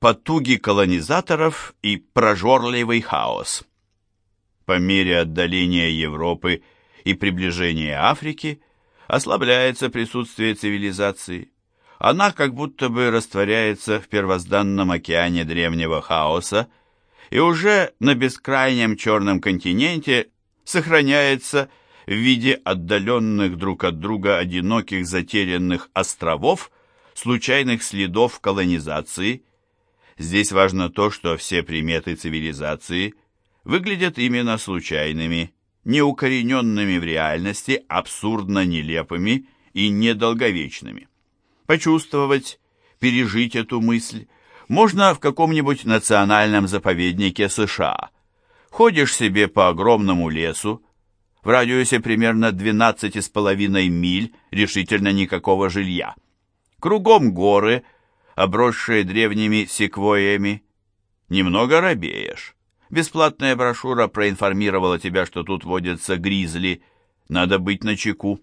Потуги колонизаторов и прожорливый хаос. По мере отдаления Европы и приближения Африки ослабляется присутствие цивилизации. Она как будто бы растворяется в первозданном океане древнего хаоса, и уже на бескрайнем черном континенте сохраняется в виде отдаленных друг от друга одиноких затерянных островов, случайных следов колонизации. Здесь важно то, что все приметы цивилизации выглядят именно случайными, неукорененными в реальности, абсурдно нелепыми и недолговечными. Почувствовать, пережить эту мысль можно в каком-нибудь национальном заповеднике США. Ходишь себе по огромному лесу, в радиусе примерно 12,5 миль решительно никакого жилья. Кругом горы, обросшие древними секвоями. Немного робеешь. Бесплатная брошюра проинформировала тебя, что тут водятся гризли. Надо быть начеку.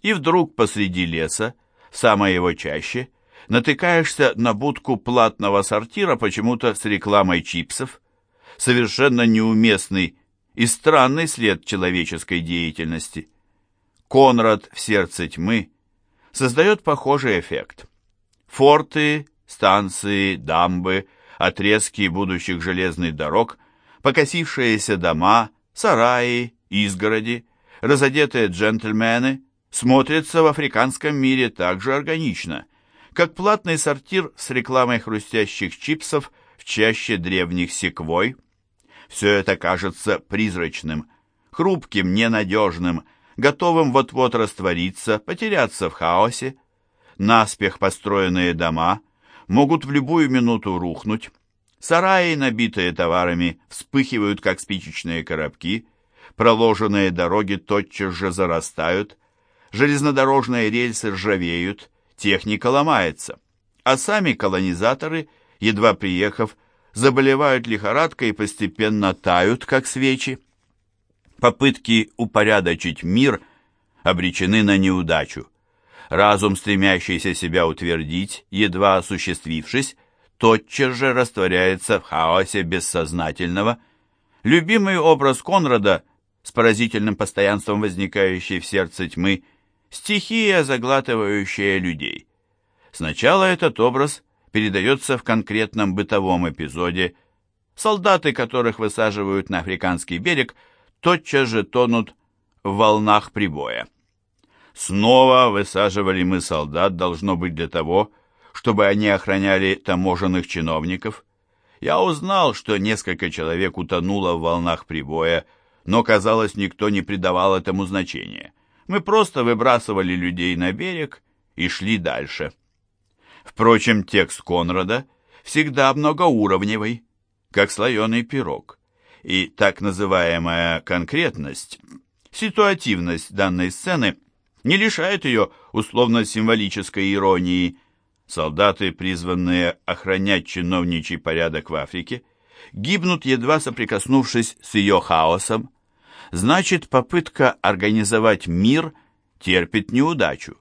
И вдруг посреди леса, в самой его чаще, натыкаешься на будку платного сортира почему-то с рекламой чипсов. Совершенно неуместный и странный след человеческой деятельности. Конрад в сердце тьмы создает похожий эффект. Форты, станции, дамбы, отрезки будущих железных дорог, покосившиеся дома, сараи, изгороди, разодетые джентльмены смотрятся в африканском мире так же органично, как платный сортир с рекламой хрустящих чипсов в чаще древних секвой – все это кажется призрачным, хрупким, ненадежным, готовым вот-вот раствориться, потеряться в хаосе. Наспех построенные дома могут в любую минуту рухнуть. Сараи, набитые товарами, вспыхивают, как спичечные коробки. Проложенные дороги тотчас же зарастают. Железнодорожные рельсы ржавеют, техника ломается. А сами колонизаторы, едва приехав, заболевают лихорадкой и постепенно тают, как свечи. Попытки упорядочить мир обречены на неудачу. Разум, стремящийся себя утвердить, едва осуществившись, тотчас же растворяется в хаосе бессознательного. Любимый образ Конрада, с поразительным постоянством возникающий в сердце тьмы, стихия, заглатывающая людей. Сначала этот образ передается в конкретном бытовом эпизоде. Солдаты, которых высаживают на африканский берег, тотчас же тонут в волнах прибоя. Снова высаживали мы солдат, должно быть для того, чтобы они охраняли таможенных чиновников. Я узнал, что несколько человек утонуло в волнах прибоя, но, казалось, никто не придавал этому значения. Мы просто выбрасывали людей на берег и шли дальше. Впрочем, текст Конрада всегда многоуровневый, как слоеный пирог, и так называемая конкретность, ситуативность данной сцены не лишает ее условно-символической иронии. Солдаты, призванные охранять чиновничий порядок в Африке, гибнут, едва соприкоснувшись с ее хаосом. Значит, попытка организовать мир терпит неудачу.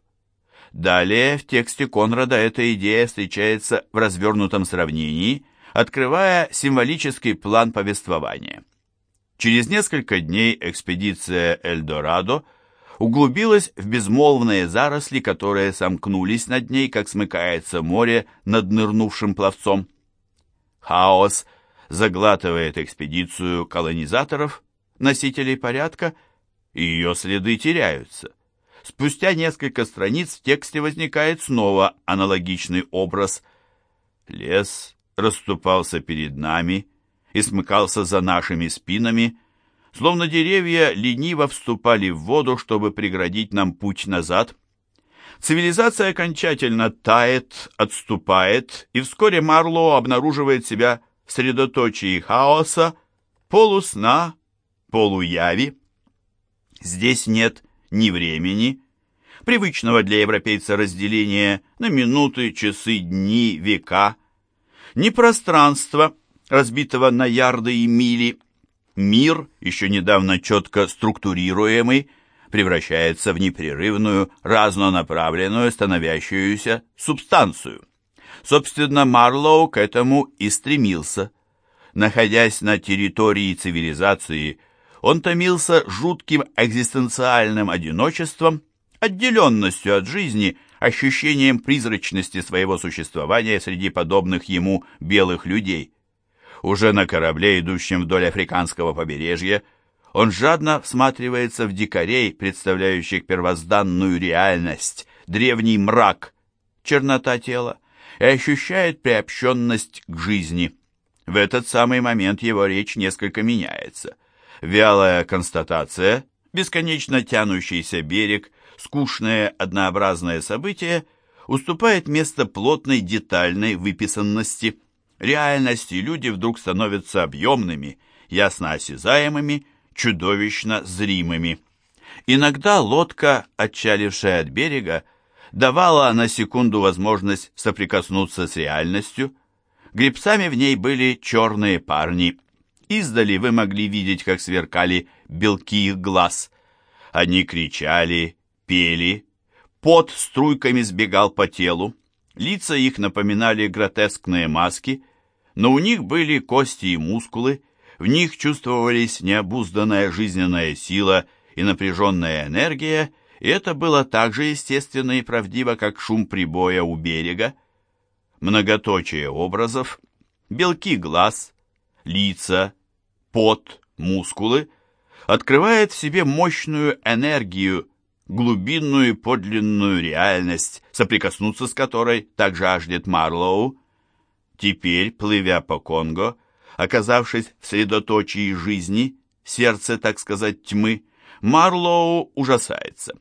Далее в тексте Конрада эта идея встречается в развернутом сравнении, открывая символический план повествования. Через несколько дней экспедиция Эльдорадо углубилась в безмолвные заросли, которые сомкнулись над ней, как смыкается море над нырнувшим пловцом. Хаос заглатывает экспедицию колонизаторов, носителей порядка, и ее следы теряются. Спустя несколько страниц в тексте возникает снова аналогичный образ. Лес расступался перед нами и смыкался за нашими спинами, словно деревья лениво вступали в воду, чтобы преградить нам путь назад. Цивилизация окончательно тает, отступает, и вскоре Марлоу обнаруживает себя в средоточии хаоса, полусна, полуяви. Здесь нет ни времени, привычного для европейца разделения на минуты, часы, дни, века, ни пространства, разбитого на ярды и мили. Мир, еще недавно четко структурируемый, превращается в непрерывную, разнонаправленную, становящуюся субстанцию. Собственно, Марлоу к этому и стремился. Находясь на территории цивилизации, он томился жутким экзистенциальным одиночеством, отделенностью от жизни, ощущением призрачности своего существования среди подобных ему белых людей. Уже на корабле, идущем вдоль африканского побережья, он жадно всматривается в дикарей, представляющих первозданную реальность, древний мрак, чернота тела, и ощущает приобщенность к жизни. В этот самый момент его речь несколько меняется. Вялая констатация, бесконечно тянущийся берег, скучное однообразное событие уступает место плотной детальной выписанности. Реальности люди вдруг становятся объемными, ясно осязаемыми, чудовищно зримыми. Иногда лодка, отчалившая от берега, давала на секунду возможность соприкоснуться с реальностью. Гребцами в ней были черные парни. Издали вы могли видеть, как сверкали белки их глаз. Они кричали, пели, пот струйками сбегал по телу. Лица их напоминали гротескные маски, но у них были кости и мускулы, в них чувствовались необузданная жизненная сила и напряженная энергия, и это было так же естественно и правдиво, как шум прибоя у берега. Многоточие образов, белки глаз, лица, пот, мускулы открывает в себе мощную энергию, глубинную и подлинную реальность, соприкоснуться с которой так жаждет Марлоу. Теперь, плывя по Конго, Оказавшись в средоточии жизни, сердце, так сказать, тьмы, Марлоу ужасается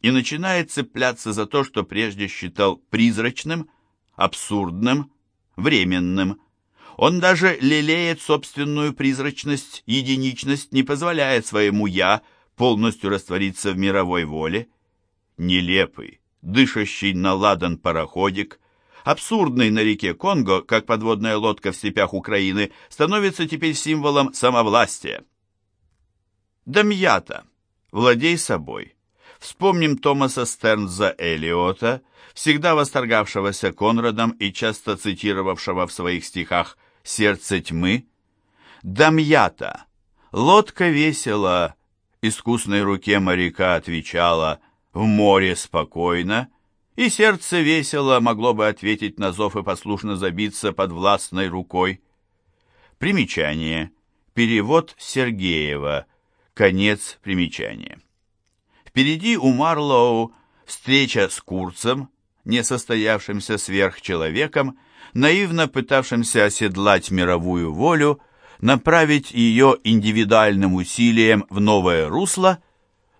и начинает цепляться за то, что прежде считал призрачным, абсурдным, временным. Он даже лелеет собственную призрачность, единичность, не позволяет своему «я» полностью раствориться в мировой воле. Нелепый, дышащий на ладан пароходик, абсурдный на реке Конго, как подводная лодка в степях Украины, становится теперь символом самовластия. Дамьята, владей собой. Вспомним Томаса Стернза Элиота, всегда восторгавшегося Конрадом и часто цитировавшего в своих стихах «Сердце тьмы». Дамьята, лодка весела, искусной руке моряка отвечала «В море спокойно», и сердце весело могло бы ответить на зов и послушно забиться под властной рукой. Примечание. Перевод Сергеева. Конец примечания. Впереди у Марлоу встреча с Курцем, несостоявшимся сверхчеловеком, наивно пытавшимся оседлать мировую волю, направить ее индивидуальным усилием в новое русло,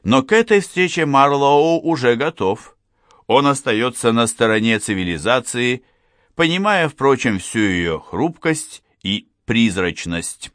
но к этой встрече Марлоу уже готов. Он остается на стороне цивилизации, понимая, впрочем, всю ее хрупкость и призрачность.